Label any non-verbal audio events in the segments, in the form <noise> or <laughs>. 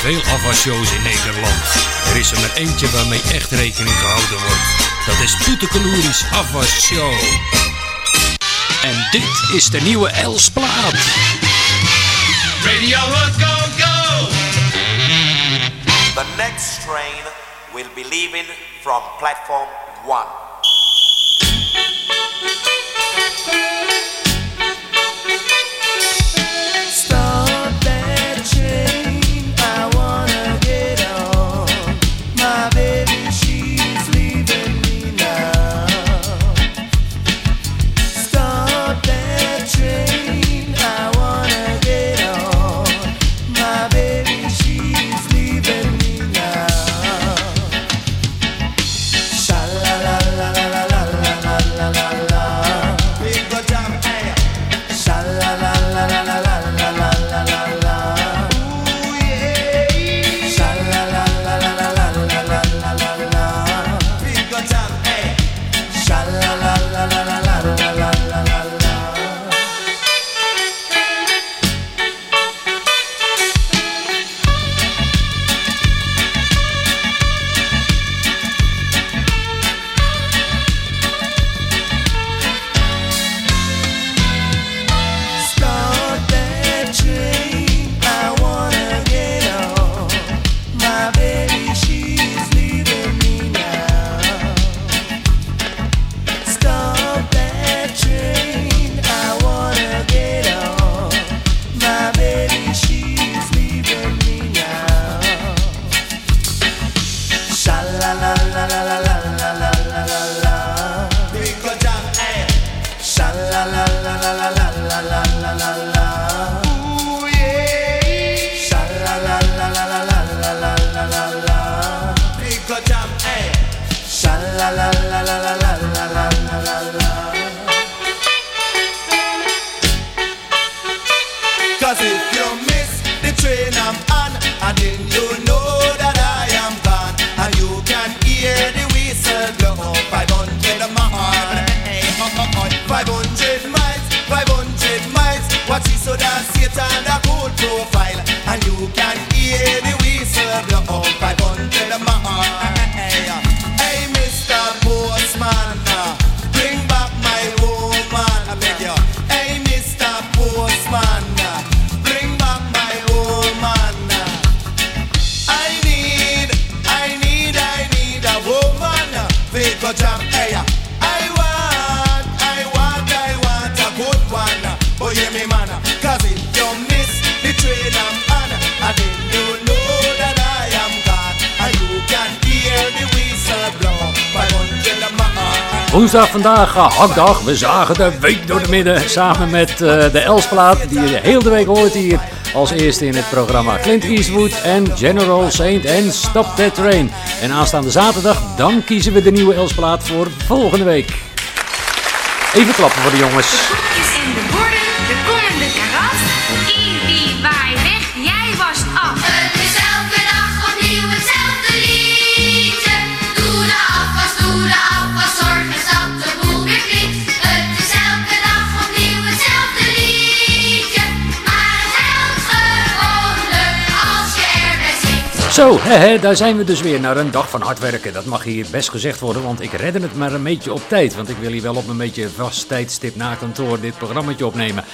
veel afwasshows in Nederland. Er is er maar eentje waarmee echt rekening gehouden wordt. Dat is Toetekeloeris Afwasshow. En dit is de nieuwe Elsplaat. Radio go, go! The next train will be leaving from platform 1. la la la la la Woensdag vandaag, hakdag. We zagen de week door de midden samen met uh, de Elsplaat die je heel de week hoort hier als eerste in het programma. Clint Eastwood en General Saint en Stop That Train. En aanstaande zaterdag, dan kiezen we de nieuwe Elsplaat voor volgende week. Even klappen voor de jongens. Zo, he, daar zijn we dus weer naar een dag van hard werken. Dat mag hier best gezegd worden, want ik redde het maar een beetje op tijd. Want ik wil hier wel op een beetje vast tijdstip na kantoor dit programma opnemen.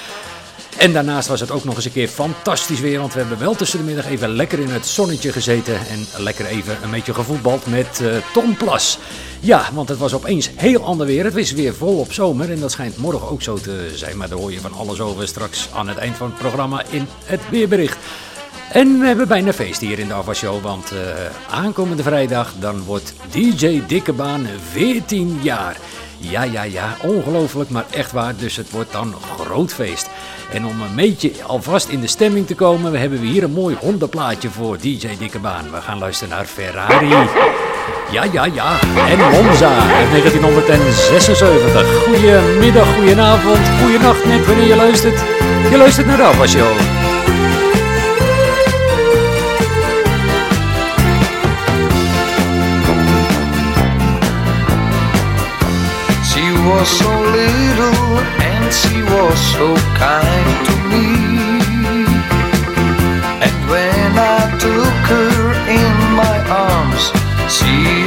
En daarnaast was het ook nog eens een keer fantastisch weer, want we hebben wel tussen de middag even lekker in het zonnetje gezeten en lekker even een beetje gevoetbald met uh, Tom Plas. Ja, want het was opeens heel ander weer. Het was weer volop zomer en dat schijnt morgen ook zo te zijn, maar daar hoor je van alles over straks aan het eind van het programma in het weerbericht. En we hebben bijna feest hier in de Show, want uh, aankomende vrijdag dan wordt DJ Dikkebaan 14 jaar. Ja, ja, ja, ongelooflijk, maar echt waar, dus het wordt dan groot feest. En om een beetje alvast in de stemming te komen, we hebben we hier een mooi hondenplaatje voor DJ Dikkebaan. We gaan luisteren naar Ferrari. Ja, ja, ja. En Monza uit 1976. Goedemiddag, goedenavond, goedenacht, net wanneer je luistert. Je luistert naar de Show. was so little and she was so kind to me. And when I took her in my arms, she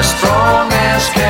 as strong as can.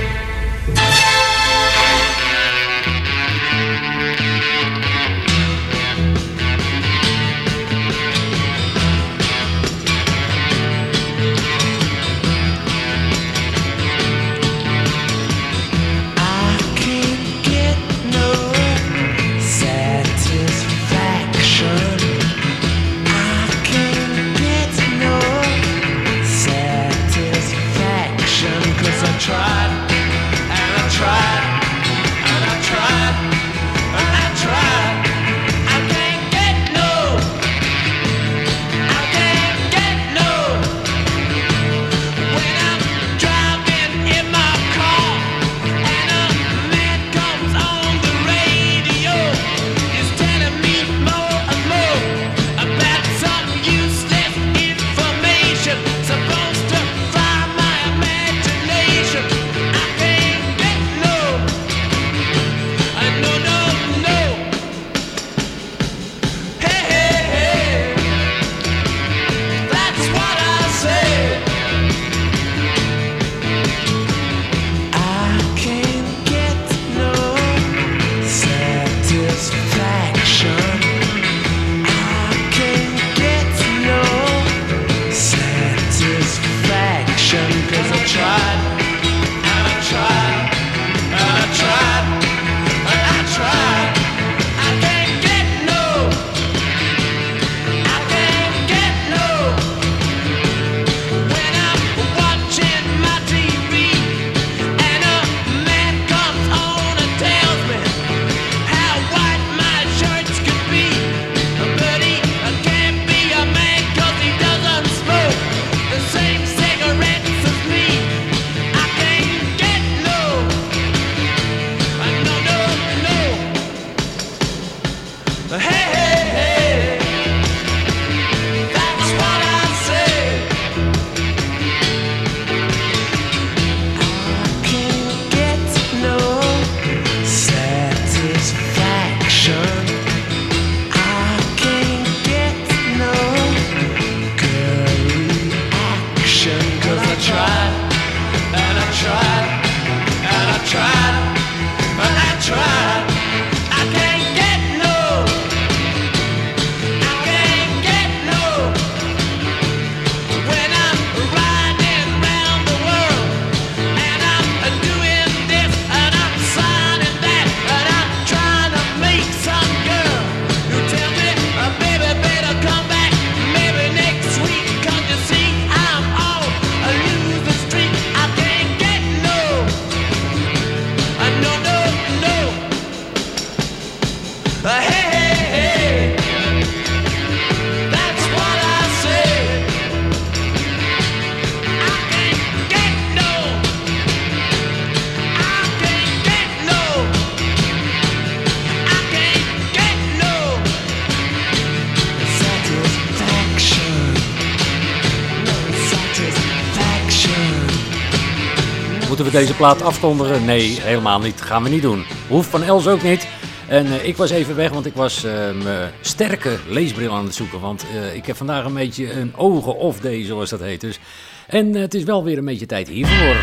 We deze plaat afkondigen? Nee, helemaal niet. Gaan we niet doen. Hoeft van Els ook niet. En eh, ik was even weg, want ik was eh, mijn sterke leesbril aan het zoeken. Want eh, ik heb vandaag een beetje een ogen off day, zoals dat heet. Dus. En het is wel weer een beetje tijd hiervoor.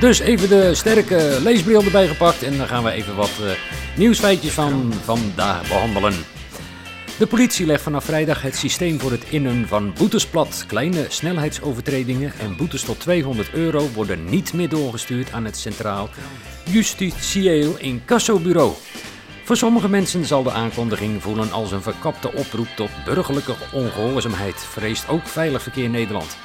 Dus even de sterke leesbril erbij gepakt. En dan gaan we even wat nieuwsfeitjes van vandaag behandelen. De politie legt vanaf vrijdag het systeem voor het innen van boetes plat. Kleine snelheidsovertredingen en boetes tot 200 euro worden niet meer doorgestuurd aan het Centraal Justitieel Incassobureau. Voor sommige mensen zal de aankondiging voelen als een verkapte oproep tot burgerlijke ongehoorzaamheid, vreest ook Veilig Verkeer Nederland.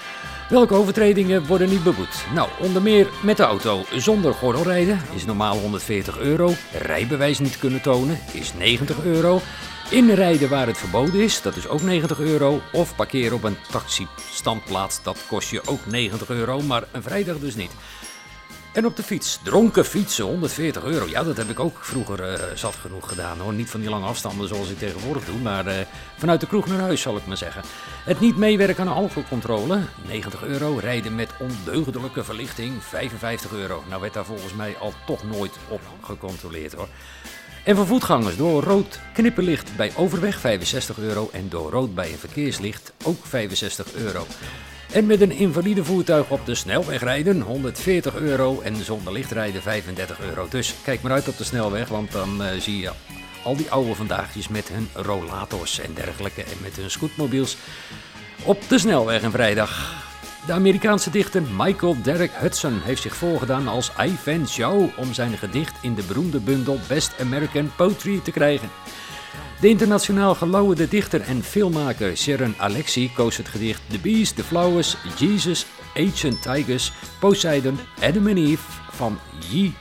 Welke overtredingen worden niet beboet? Nou, onder meer met de auto zonder gordel rijden is normaal 140 euro. Rijbewijs niet kunnen tonen is 90 euro. Inrijden waar het verboden is, dat is ook 90 euro. Of parkeren op een taxi-standplaats, dat kost je ook 90 euro, maar een vrijdag dus niet. En op de fiets, dronken fietsen, 140 euro. Ja, dat heb ik ook vroeger eh, zat genoeg gedaan hoor. Niet van die lange afstanden zoals ik tegenwoordig doe, maar eh, vanuit de kroeg naar huis zal ik maar zeggen. Het niet meewerken aan alcoholcontrole, 90 euro. Rijden met ondeugdelijke verlichting, 55 euro. Nou werd daar volgens mij al toch nooit op gecontroleerd hoor. En voor voetgangers door rood knipperlicht bij overweg 65 euro en door rood bij een verkeerslicht ook 65 euro. En met een invalide voertuig op de snelweg rijden 140 euro en zonder licht rijden 35 euro. Dus kijk maar uit op de snelweg, want dan eh, zie je al die oude vandaagjes met hun rollators en dergelijke en met hun scootmobiels op de snelweg een vrijdag. De Amerikaanse dichter Michael Derek Hudson heeft zich voorgedaan als I Fan Show om zijn gedicht in de beroemde bundel Best American Poetry te krijgen. De internationaal gelouterde dichter en filmmaker Sharon Alexie koos het gedicht The Beast, The Flowers, Jesus, Ancient Tigers, Poseidon, Adam and Eve van Yi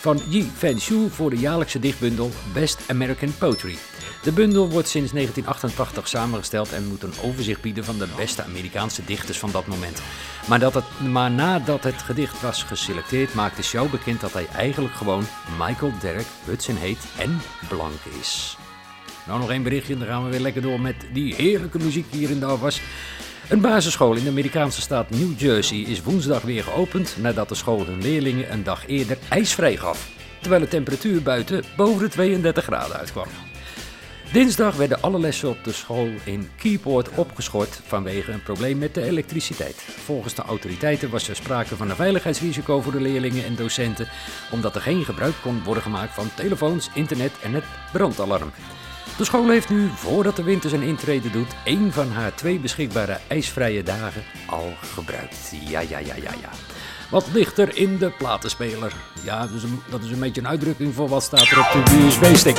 van Yi Fan Shu voor de jaarlijkse dichtbundel Best American Poetry. De bundel wordt sinds 1988 samengesteld en moet een overzicht bieden van de beste Amerikaanse dichters van dat moment. Maar, dat het, maar nadat het gedicht was geselecteerd, maakte Shaw bekend dat hij eigenlijk gewoon Michael Derek Hudson heet en blank is. Nou, nog één berichtje dan gaan we weer lekker door met die heerlijke muziek hier in de afwas. Een basisschool in de Amerikaanse staat New Jersey is woensdag weer geopend nadat de school hun leerlingen een dag eerder ijsvrij gaf. Terwijl de temperatuur buiten boven de 32 graden uitkwam. Dinsdag werden alle lessen op de school in Keyport opgeschort vanwege een probleem met de elektriciteit. Volgens de autoriteiten was er sprake van een veiligheidsrisico voor de leerlingen en docenten, omdat er geen gebruik kon worden gemaakt van telefoons, internet en het brandalarm. De school heeft nu, voordat de winter zijn intrede doet, één van haar twee beschikbare ijsvrije dagen al gebruikt. Ja, ja, ja, ja, ja. Wat ligt er in de platenspeler? Ja, dus een- dat is een beetje een uitdrukking voor wat staat er op de USB-stick.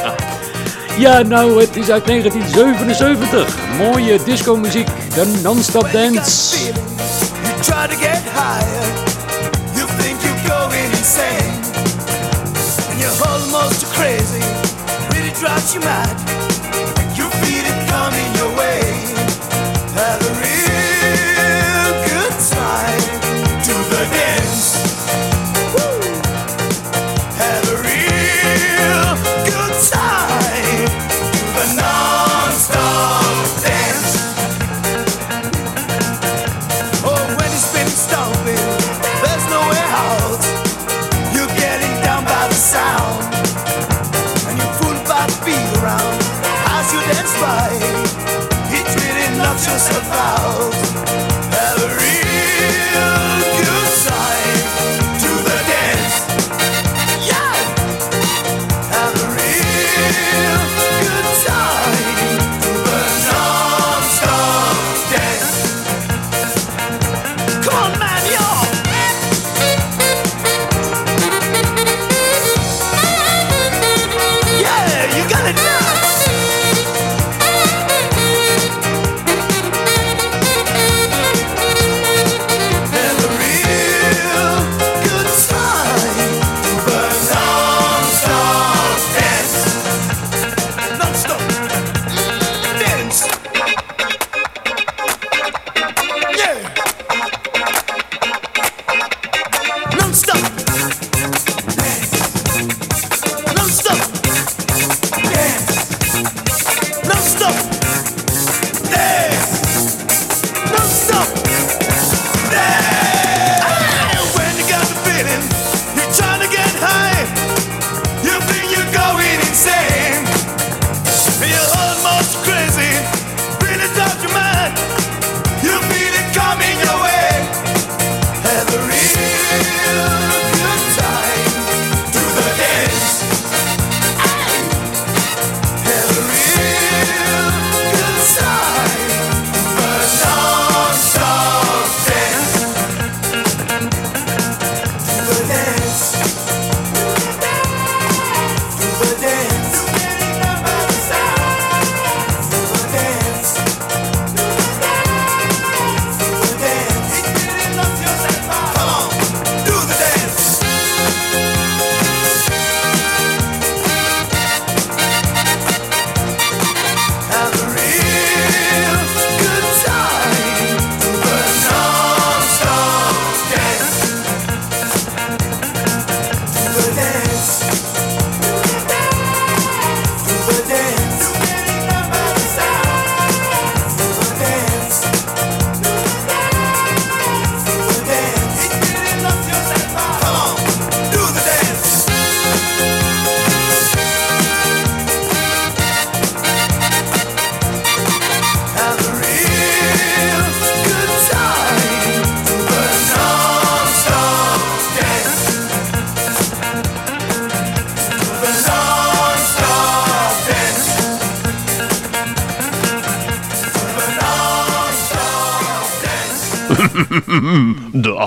<laughs> ja, nou, het is uit 1977. Mooie disco-muziek, de non-stop dance. You try to get higher, you think you're going insane, and you're almost crazy, really drives you mad. You feel it coming your way.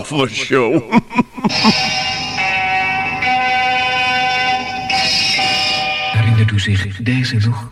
voor show. Herinnert u zich deze nog?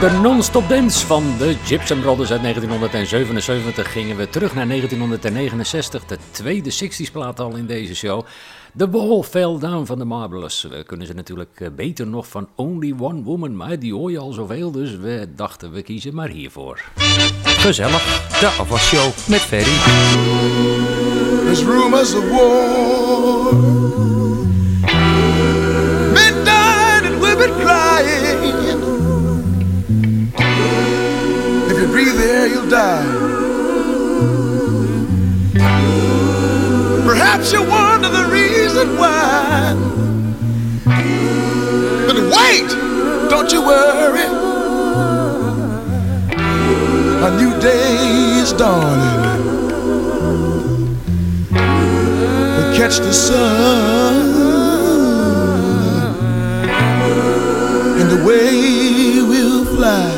de non-stop dance van de Gypsum Brothers uit 1977 gingen we terug naar 1969, de tweede 60s plaat al in deze show. The Ball Fell Down van de Marvelous. We kunnen ze natuurlijk eh, beter nog van Only One Woman, maar die hoor je al zoveel, dus we dachten we kiezen maar hiervoor. Gezellig, de Ava Show met Ferry. There's rumors of war. You wonder the reason why. But wait! Don't you worry. A new day is dawning. We'll catch the sun. And the way we'll fly.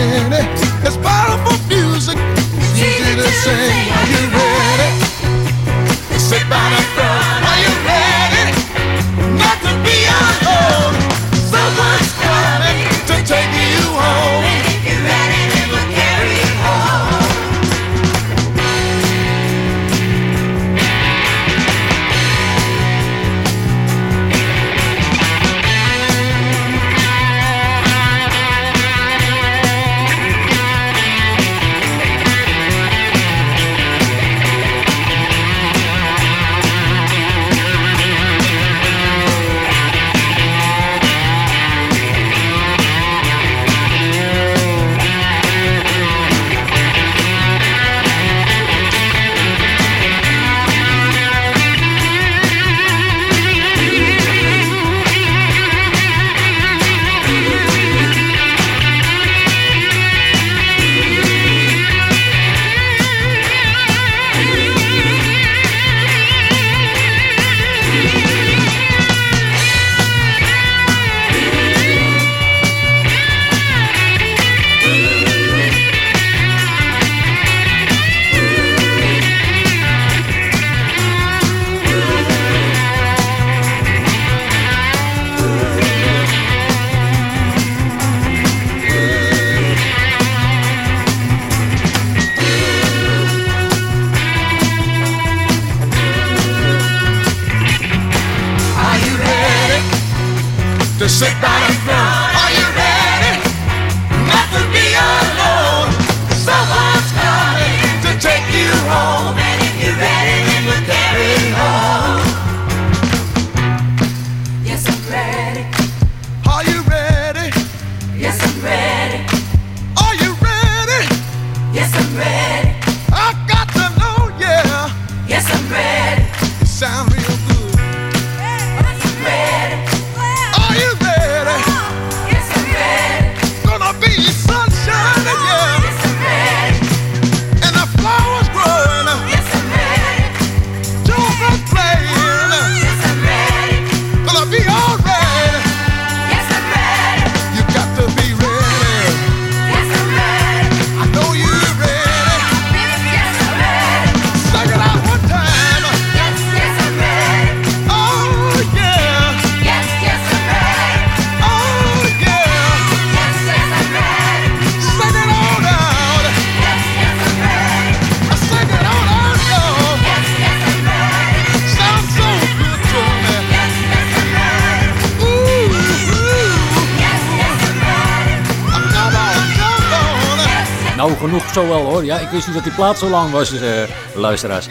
zo wel hoor. Ja, ik wist niet dat die plaat zo lang was, eh, luisteraars.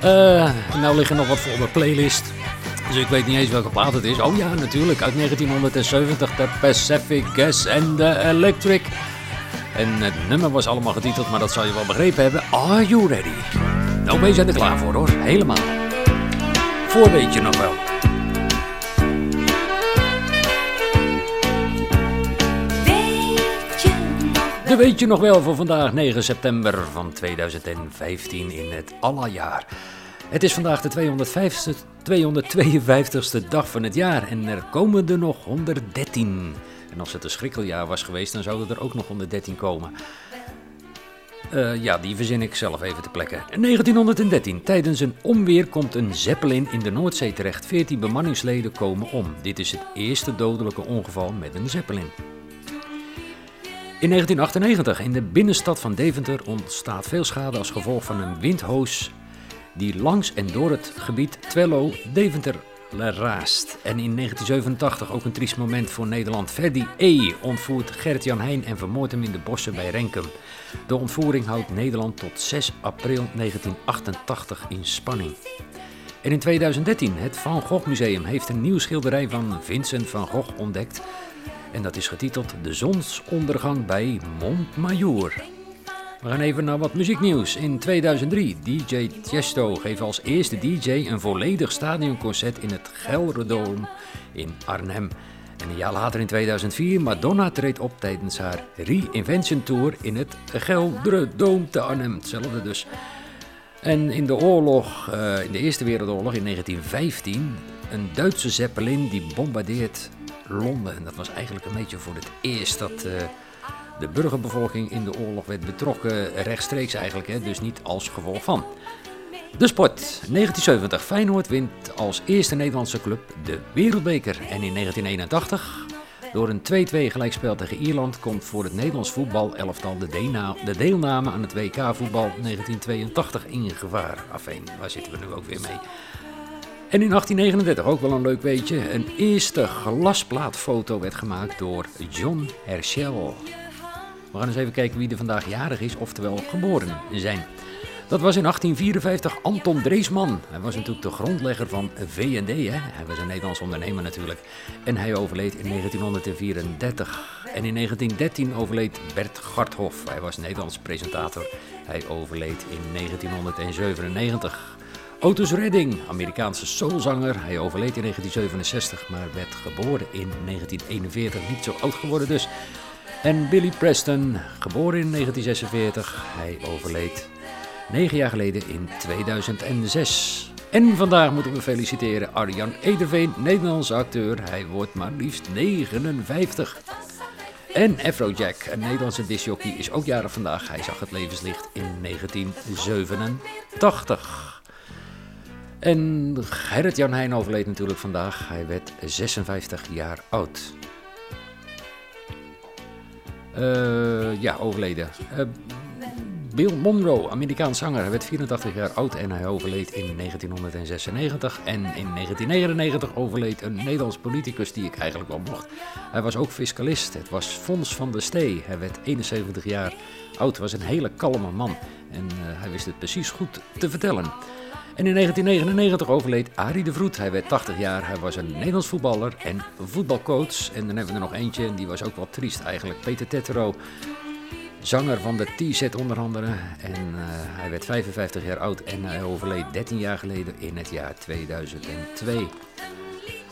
Eh, nou liggen nog wat voor op mijn playlist. Dus ik weet niet eens welke plaat het is. Oh ja, natuurlijk. Uit 1970, de Pacific Gas and the Electric. En het nummer was allemaal getiteld, maar dat zou je wel begrepen hebben. Are you ready? Nou, ben je er klaar voor hoor. Helemaal. Voor weet je nog wel. De weet je nog wel voor vandaag 9 september van 2015 in het Allah-jaar. Het is vandaag de 250, 252ste dag van het jaar en er komen er nog 113. En als het een schrikkeljaar was geweest, dan zouden er ook nog 113 komen. Eh, ja, die verzin ik zelf even te plekken. 1913. Tijdens een onweer komt een zeppelin in de Noordzee terecht. 14 bemanningsleden komen om. Dit is het eerste dodelijke ongeval met een zeppelin. In 1998 in de binnenstad van Deventer ontstaat veel schade als gevolg van een windhoos die langs en door het gebied Twello-Deventer raast. En in 1987 ook een triest moment voor Nederland. Ferdi E. ontvoert Gert-Jan Heijn en vermoordt hem in de bossen bij Renkum. De ontvoering houdt Nederland tot 6 april 1988 in spanning. En in 2013, het Van Gogh Museum heeft een nieuw schilderij van Vincent van Gogh ontdekt. En dat is getiteld De zonsondergang bij Montmajour. We gaan even naar wat muzieknieuws. In 2003, DJ Tiesto geeft als eerste DJ een volledig stadionconcert in het Gelredome in Arnhem. En een jaar later in 2004, Madonna treedt op tijdens haar Reinvention Tour in het Gelderdome te Arnhem. Hetzelfde dus. En in de oorlog, eh, in de Eerste Wereldoorlog in 1915, een Duitse zeppelin die bombardeert Londen. En dat was eigenlijk een beetje voor het eerst dat, eh, de burgerbevolking in de oorlog werd betrokken, rechtstreeks eigenlijk, hè, dus niet als gevolg van. De sport. 1970. Feyenoord wint als eerste Nederlandse club de Wereldbeker. En in 1981, door een 2-2 gelijkspel tegen Ierland, komt voor het Nederlands voetbal-elftal de, deelna- de deelname aan het WK-voetbal 1982 in gevaar. Afijn, waar zitten we nu ook weer mee? En in 1839, ook wel een leuk weetje, een eerste glasplaatfoto werd gemaakt door John Herschel. We gaan eens even kijken wie er vandaag jarig is, oftewel geboren zijn. Dat was in 1854 Anton Dreesman. Hij was natuurlijk de grondlegger van V&D. Hè? Hij was een Nederlands ondernemer natuurlijk. En hij overleed in 1934. En in 1913 overleed Bert Garthof. Hij was Nederlands presentator. Hij overleed in 1997. Otis Redding, Amerikaanse soulzanger. Hij overleed in 1967, maar werd geboren in 1941. Niet zo oud geworden dus. En Billy Preston, geboren in 1946. Hij overleed negen jaar geleden in 2006. En vandaag moeten we feliciteren Arjan Ederveen, Nederlandse acteur. Hij wordt maar liefst 59. En Afrojack, een Nederlandse discjockey, is ook jarig vandaag. Hij zag het levenslicht in 1987. En Gerrit Jan Heijn overleed natuurlijk vandaag. Hij werd 56 jaar oud. Eh, ja, overleden. Eh, Bill Monroe, Amerikaans zanger. Hij werd 84 jaar oud en hij overleed in 1996. En in 1999 overleed een Nederlands politicus die ik eigenlijk wel mocht. Hij was ook fiscalist. Het was Fons van der Stee. Hij werd 71 jaar oud. was een hele kalme man. En eh, hij wist het precies goed te vertellen. En in 1999 overleed Arie de Vroet. Hij werd 80 jaar. Hij was een Nederlands voetballer en voetbalcoach. En dan hebben we er nog eentje, en die was ook wel triest eigenlijk. Peter Tettero, zanger van de T-set onder andere. En eh, hij werd 55 jaar oud en hij overleed 13 jaar geleden in het jaar 2002.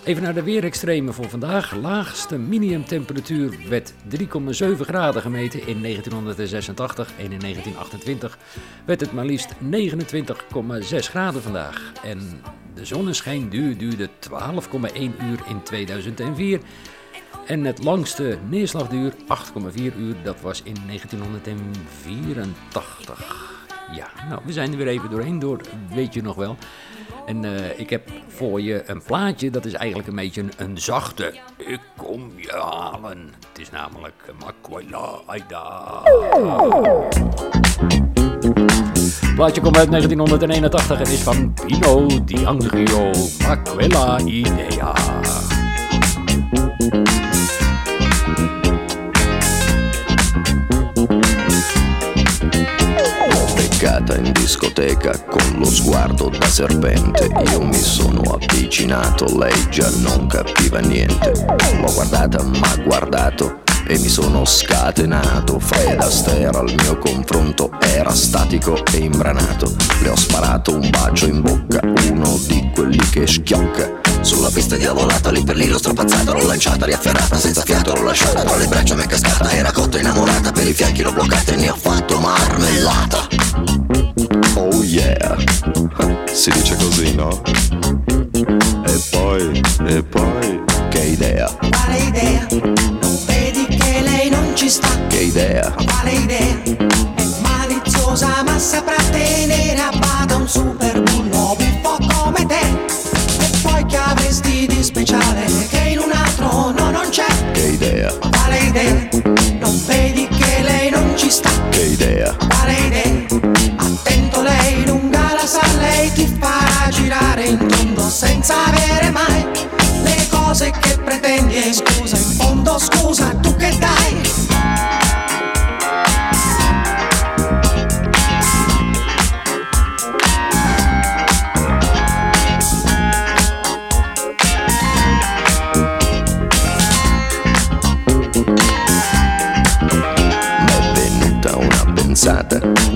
Even naar de weerextremen voor vandaag. Laagste minimumtemperatuur werd 3,7 graden gemeten in 1986 en in 1928 werd het maar liefst 29,6 graden vandaag. En de zonneschijnduur duurde 12,1 uur in 2004 en het langste neerslagduur 8,4 uur, dat was in 1984. Ja, nou, we zijn er weer even doorheen door, weet je nog wel. En eh, ik heb voor je een plaatje, dat is eigenlijk een beetje een, zachte. Ik kom je halen. Het is namelijk Makwela Aida. Plaatje komt uit 1981 en is van Pino Di Angrio. Makwela Idea. In discoteca con lo sguardo da serpente. Io mi sono avvicinato, lei già non capiva niente. L'ho guardata, ma guardato e mi sono scatenato. Fred Astaire al mio confronto era statico e imbranato. Le ho sparato un bacio in bocca, uno di quelli che schiocca. Sulla pista diavolata, lì per lì l'ho strapazzata, l'ho lanciata, riafferrata, senza fiato l'ho lasciata, tra le braccia mi è cascata, era cotta innamorata, per i fianchi l'ho bloccata e ne ho fatto marmellata. Oh yeah, si dice così, no? E poi, e poi, che idea, Quale idea? Non vedi che lei non ci sta? che idea, Quale idea? È maliziosa ma saprà tenere a idea, idea? Attento lei lunga la sa, lei ti farà girare in tondo senza avere mai le cose che pretendi e scusa, in fondo scusa,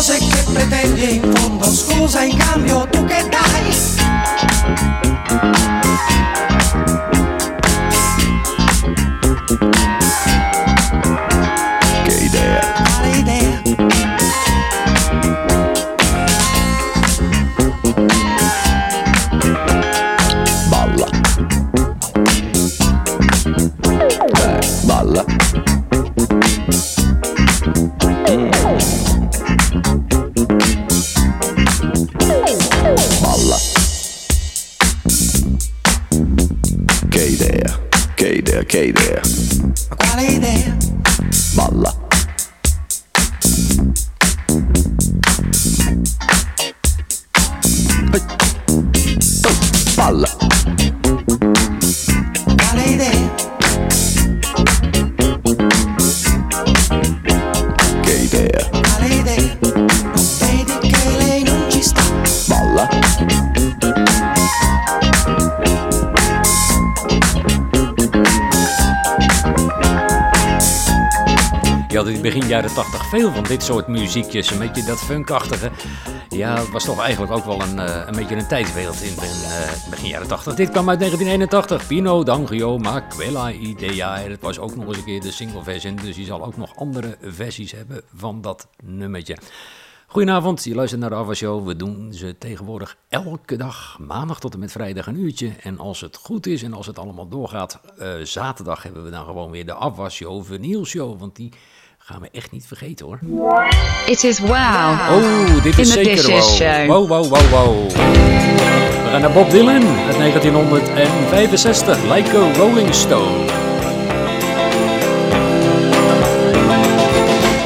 cose che pretendi in fondo. Scusa in cambio tu che dai? Veel van dit soort muziekjes, een beetje dat funkachtige. Ja, het was toch eigenlijk ook wel een, eh, een beetje een tijdsbeeld in ben- eh, begin jaren 80. Dit kwam uit 1981. Pino D'Angio, Ma Quella Idea. En het was ook nog eens een keer de single version, dus je zal ook nog andere versies hebben van dat nummertje. Goedenavond, je luistert naar de Ava Show. We doen ze tegenwoordig elke dag, maandag tot en met vrijdag een uurtje. En als het goed is en als het allemaal doorgaat, eh, zaterdag hebben we dan gewoon weer de Ava Show, Show. Want die gaan we echt niet vergeten hoor. It is wow. Oh, dit is In zeker wow. Show. Wow, wow, wow, wow. We gaan naar Bob Dylan uit 1965, Like a Rolling Stone.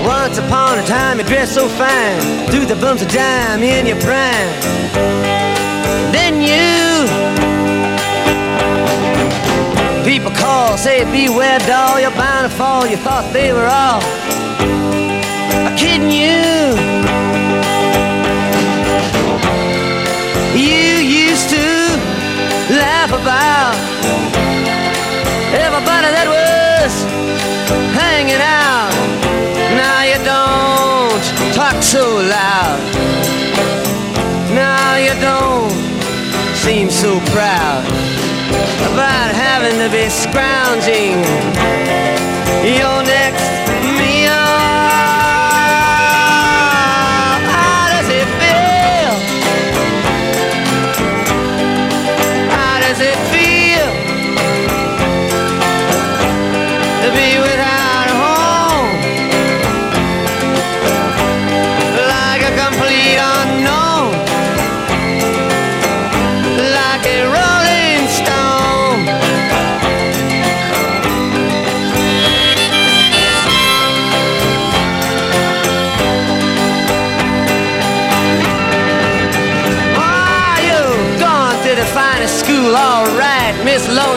Once upon a time you dressed so fine Threw the bumps of dime in your prime Then you People call, say beware doll You're bound to fall, you thought they were all Kidding you You used to laugh about Everybody that was hanging out now you don't talk so loud. Now you don't seem so proud about having to be scrounging your next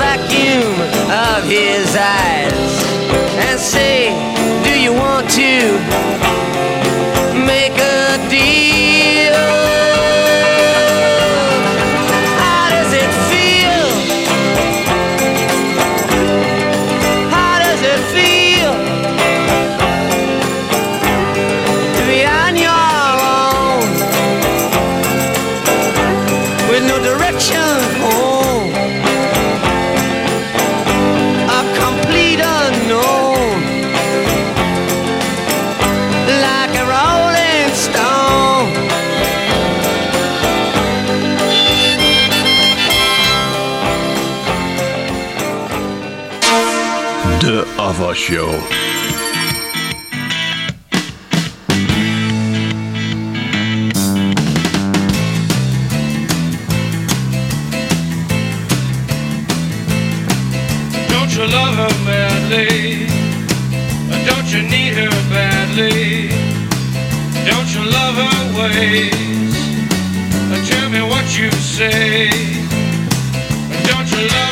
Vacuum of his eyes and say, Do you want to afwasshow. Don't you love her madly? Don't you need her badly? Don't you love her ways? Tell me what you say. Don't you love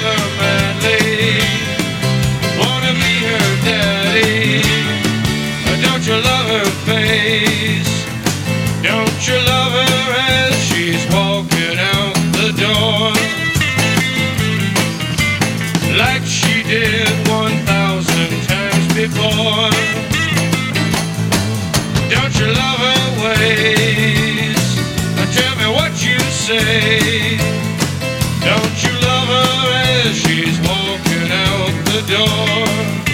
say. Don't you love her as she's walking out the door?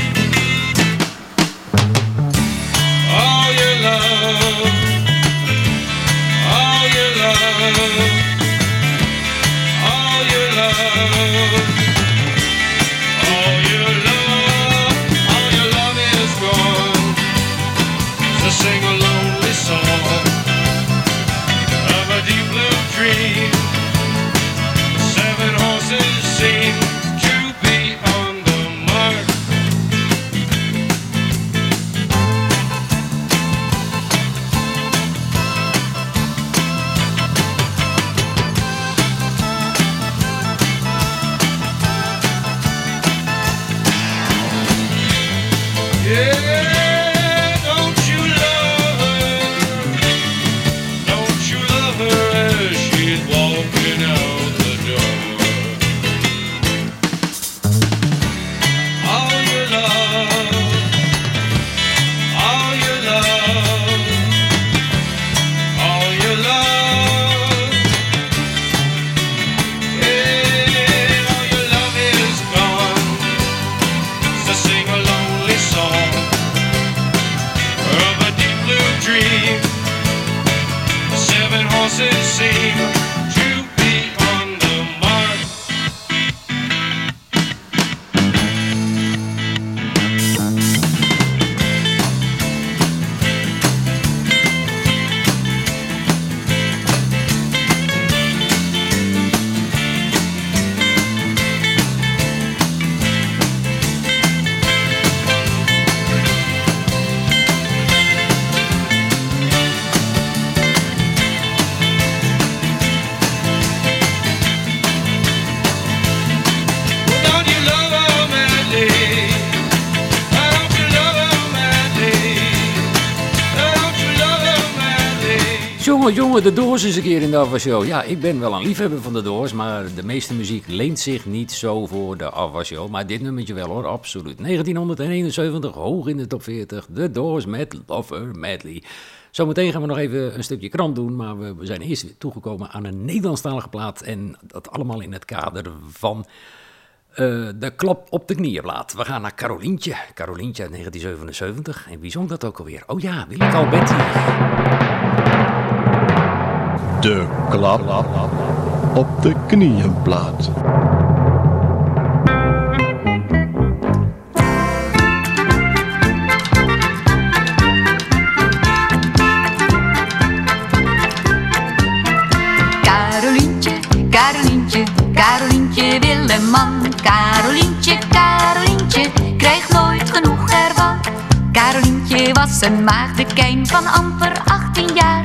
Jongen, de Doors is een keer in de afwasshow. Ja, ik ben wel een liefhebber van de Doors, maar de meeste muziek leent zich niet zo voor de afwasshow. Maar dit nummertje wel hoor, absoluut. 1971, hoog in de top 40, de Doors met Lover Madly. Zometeen gaan we nog even een stukje krant doen, maar we, zijn eerst toegekomen aan een Nederlandstalige plaat. En dat allemaal in het kader van eh, de klap op de knieënplaat. We gaan naar Carolientje. Carolientje uit 1977. En wie zong dat ook alweer? Oh ja, Willy Calbetti. De klap op de knieënplaat. Carolientje, Carolientje, Carolientje wil een man. Carolientje, Carolientje, krijgt nooit genoeg ervan. Carolientje was een maagdekijn van amper 18 jaar.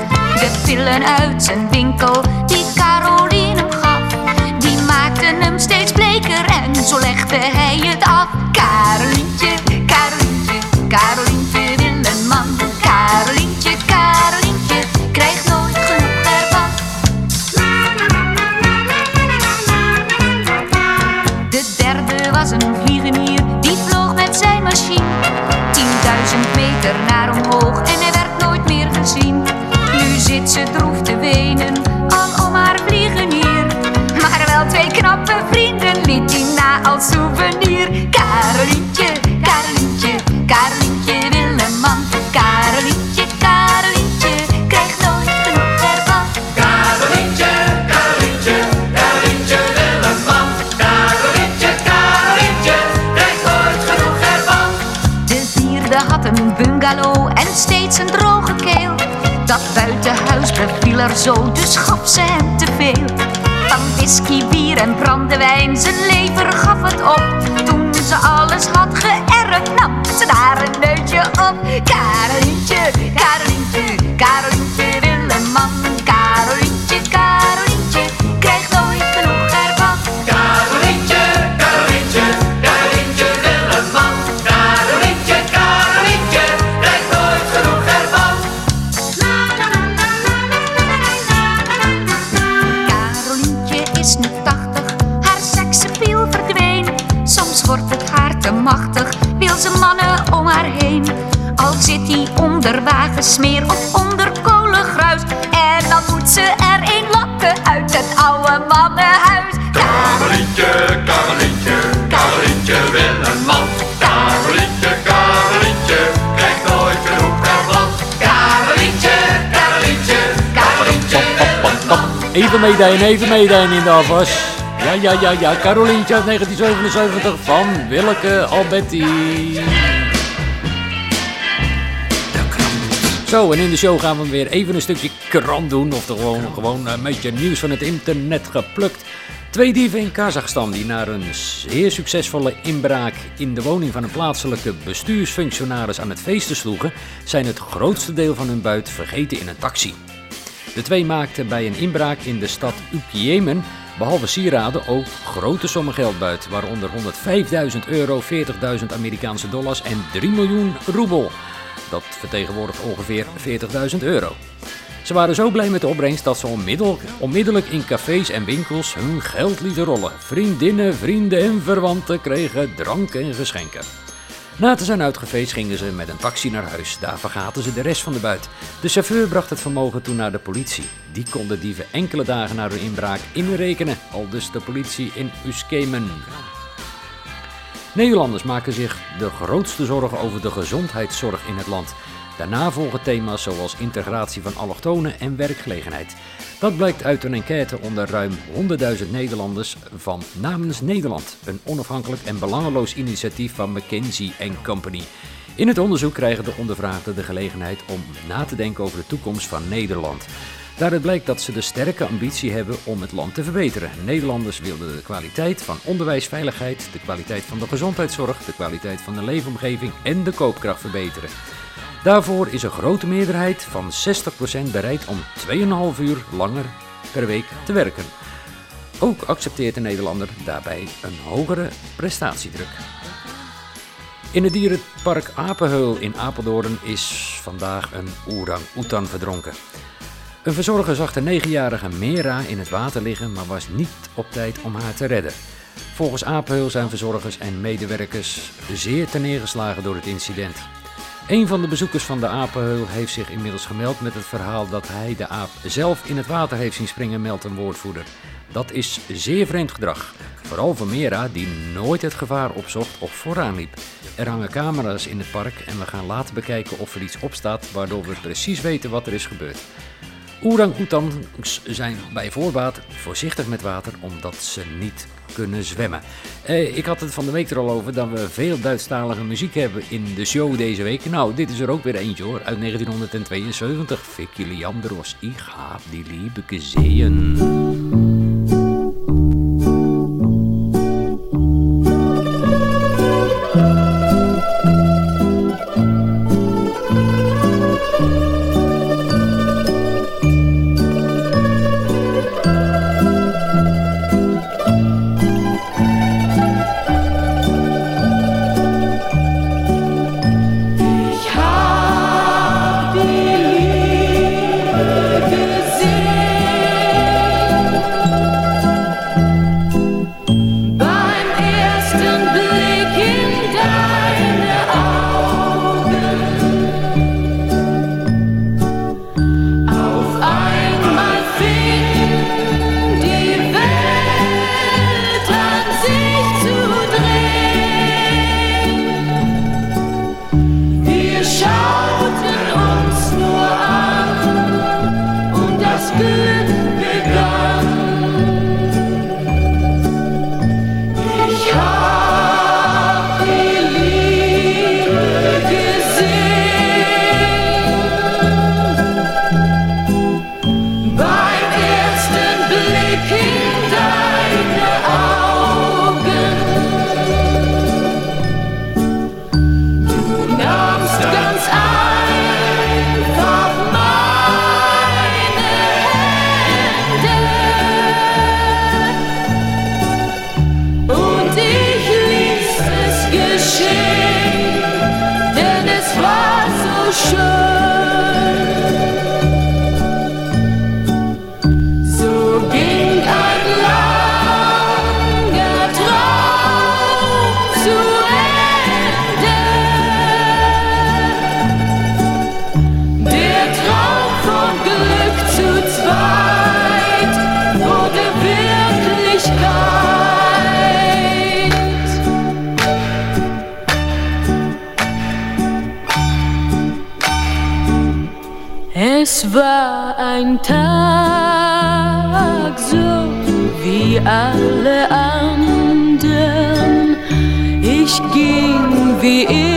De uit zijn winkel, die Caroline hem gaf, die maakten hem steeds bleker en zo legde hij het af. Als souvenir. Carolientje, Carolientje, Carolientje wil een man. Carolientje, Carolientje, krijgt nooit genoeg ervan. Carolientje, Carolientje, Carolientje wil een man. Carolientje, Carolientje, krijgt nooit genoeg ervan. De vierde had een bungalow en steeds een droge keel. Dat buitenhuis beviel er zo, dus gaf ze whisky, bier en brandewijn, zijn lever gaf het op. Even meedijnen, even meedijnen in de afwas. Ja, ja, ja, ja. Carolientje uit 1977 van Willeke Alberti. Zo, en in de show gaan we weer even een stukje krant doen. Of gewoon, gewoon een beetje nieuws van het internet geplukt. Twee dieven in Kazachstan die na een zeer succesvolle inbraak in de woning van een plaatselijke bestuursfunctionaris aan het feesten sloegen, zijn het grootste deel van hun buit vergeten in een taxi. De twee maakten bij een inbraak in de stad Ukjemen behalve sieraden ook grote sommen geld buit, waaronder 105.000 euro, 40.000 Amerikaanse dollars en 3 miljoen roebel. Dat vertegenwoordigt ongeveer 40.000 euro. Ze waren zo blij met de opbrengst dat ze onmiddellijk, onmiddellijk in cafés en winkels hun geld lieten rollen. Vriendinnen, vrienden en verwanten kregen drank en geschenken. Na te zijn uitgefeest gingen ze met een taxi naar huis. Daar vergaten ze de rest van de buit. De chauffeur bracht het vermogen toen naar de politie. Die kon de dieven enkele dagen na hun inbraak inrekenen, al dus de politie in Uskemen. Nederlanders maken zich de grootste zorgen over de gezondheidszorg in het land. Daarna volgen thema's zoals integratie van allochtonen en werkgelegenheid. Dat blijkt uit een enquête onder ruim 100.000 Nederlanders van Namens Nederland, een onafhankelijk en belangeloos initiatief van McKinsey Company. In het onderzoek krijgen de ondervraagden de gelegenheid om na te denken over de toekomst van Nederland. Daaruit blijkt dat ze de sterke ambitie hebben om het land te verbeteren. Nederlanders wilden de kwaliteit van onderwijsveiligheid, de kwaliteit van de gezondheidszorg, de kwaliteit van de leefomgeving en de koopkracht verbeteren. Daarvoor is een grote meerderheid van 60% bereid om 2,5 uur langer per week te werken. Ook accepteert de Nederlander daarbij een hogere prestatiedruk. In het dierenpark Apenheul in Apeldoorn is vandaag een orang-oetan verdronken. Een verzorger zag de 9-jarige Mera in het water liggen, maar was niet op tijd om haar te redden. Volgens Apenheul zijn verzorgers en medewerkers zeer terneergeslagen door het incident. Een van de bezoekers van de apenheul heeft zich inmiddels gemeld met het verhaal dat hij de aap zelf in het water heeft zien springen, meldt een woordvoerder. Dat is zeer vreemd gedrag. Vooral voor Mera, die nooit het gevaar opzocht of vooraan liep. Er hangen camera's in het park en we gaan later bekijken of er iets opstaat waardoor we precies weten wat er is gebeurd. Orang-oetangs zijn bij voorbaat voorzichtig met water omdat ze niet kunnen zwemmen. Eh, ik had het van de week er al over dat we veel Duitsstalige muziek hebben in de show deze week. Nou, dit is er ook weer eentje hoor, uit 1972. Vicky Leander was Ich hab die Liebe gesehen. Wie immer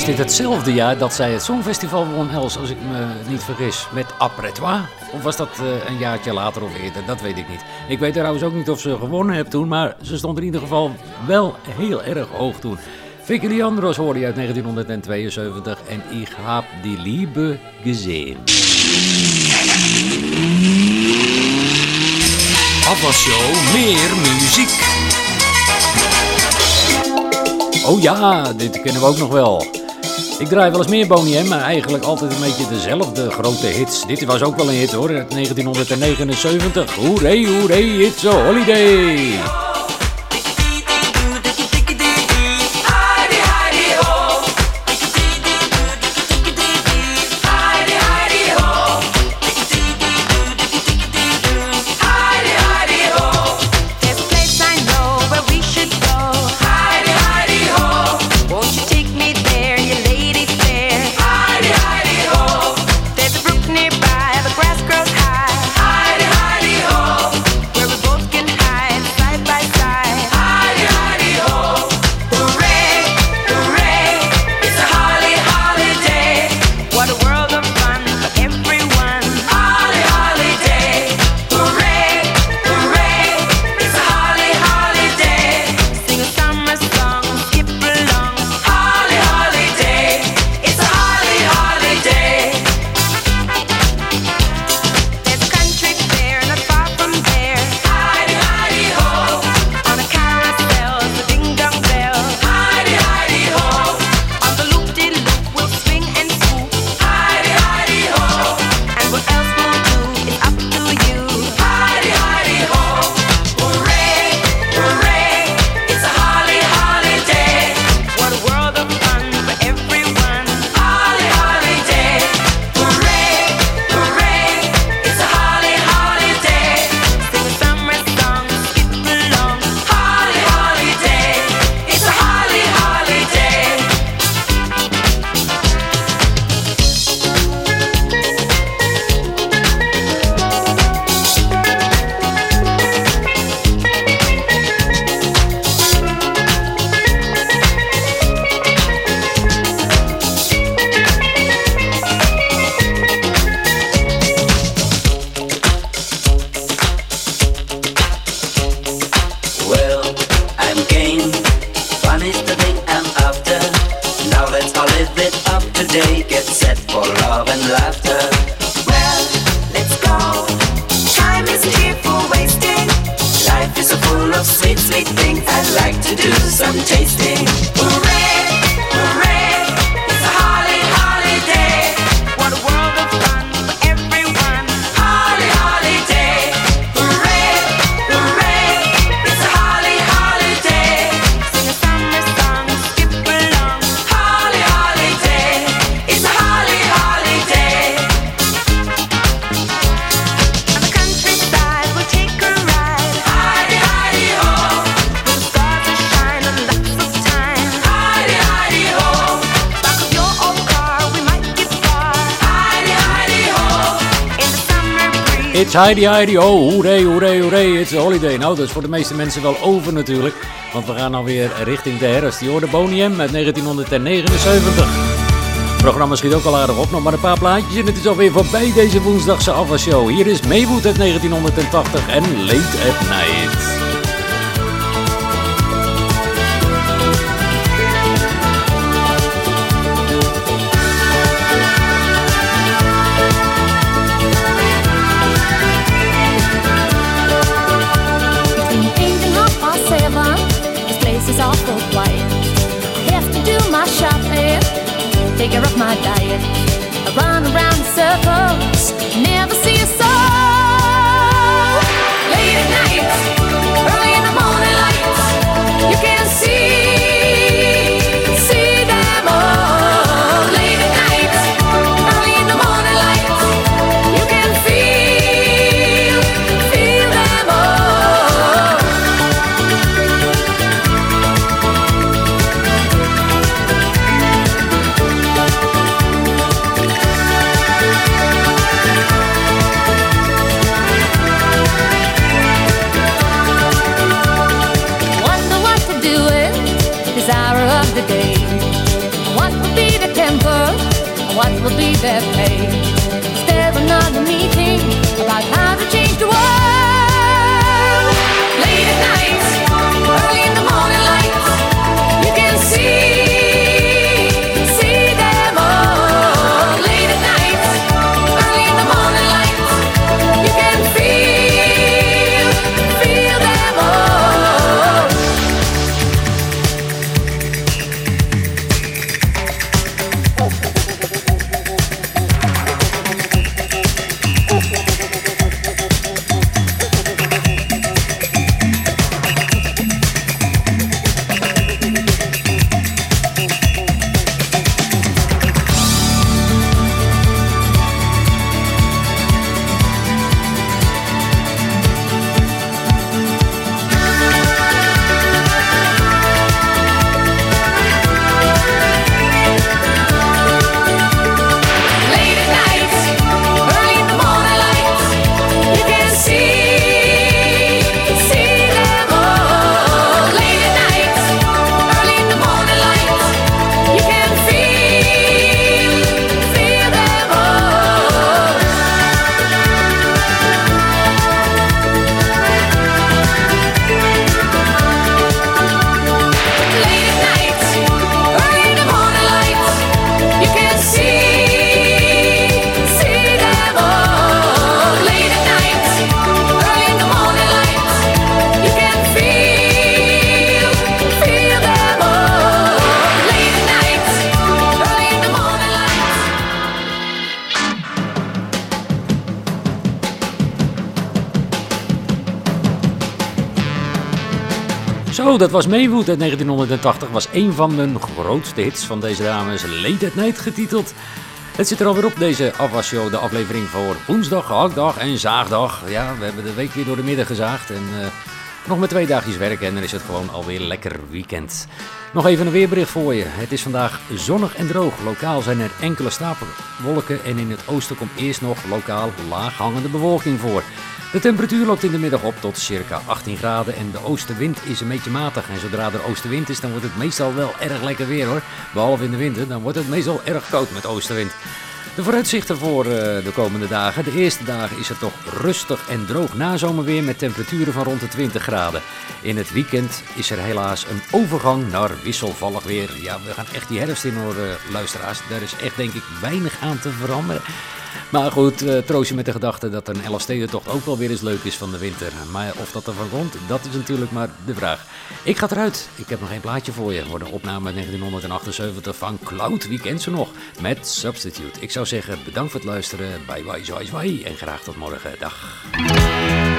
is dit hetzelfde jaar dat zij het Songfestival won, Els, als ik me niet vergis, met Après-toi. Of was dat eh, een jaartje later of eerder? Dat weet ik niet. Ik weet trouwens ook niet of ze gewonnen heeft toen, maar ze stond in ieder geval wel heel erg hoog toen. Vicky Leandros hoorde je uit 1972 en Ik hab die Liebe gesehen. Afwasshow, meer muziek. Oh ja, dit kennen we ook nog wel. Ik draai wel eens meer Boney maar eigenlijk altijd een beetje dezelfde grote hits. Dit was ook wel een hit hoor, uit 1979. Hoeré, hoeré, it's a holiday. It's Heidi Heidi, oh, hoeré, hoeré, hoeré, it's a holiday. Nou, dat is voor de meeste mensen wel over natuurlijk, want we gaan alweer richting de herfst. Die hoorde Boney M uit 1979. Het programma schiet ook al aardig op, nog maar een paar plaatjes en het is alweer voorbij deze woensdagse afwasshow. Hier is Maywood uit 1980 en Late at Night. beautiful dat was Maywood uit 1980. Was een van de grootste hits van deze dames. Late at Night getiteld. Het zit er alweer op, deze afwasshow. De aflevering voor woensdag, gehaktdag en zaagdag. Ja, we hebben de week weer door de midden gezaagd. En eh, nog met twee dagjes werken en dan is het gewoon alweer lekker weekend. Nog even een weerbericht voor je. Het is vandaag zonnig en droog. Lokaal zijn er enkele stapelwolken en in het oosten komt eerst nog lokaal laaghangende bewolking voor. De temperatuur loopt in de middag op tot circa 18 graden en de oostenwind is een beetje matig. En zodra er oostenwind is, dan wordt het meestal wel erg lekker weer hoor. Behalve in de winter, dan wordt het meestal erg koud met oostenwind. De vooruitzichten voor eh, de komende dagen. De eerste dagen is het toch rustig en droog nazomerweer met temperaturen van rond de 20 graden. In het weekend is er helaas een overgang naar wisselvallig weer. Ja, we gaan echt die herfst in hoor, eh, luisteraars. Daar is echt denk ik weinig aan te veranderen. Maar goed, eh, troost je met de gedachte dat een Elfstedentocht ook wel weer eens leuk is van de winter. Maar of dat ervan komt, dat is natuurlijk maar de vraag. Ik ga eruit. Ik heb nog één plaatje voor je. Wordt een opname uit 1978 van Cloud. Wie kent ze nog? Met Substitute. Ik zou zeggen, bedankt voor het luisteren. Bye bye, zwaai zwaai. En graag tot morgen. Dag.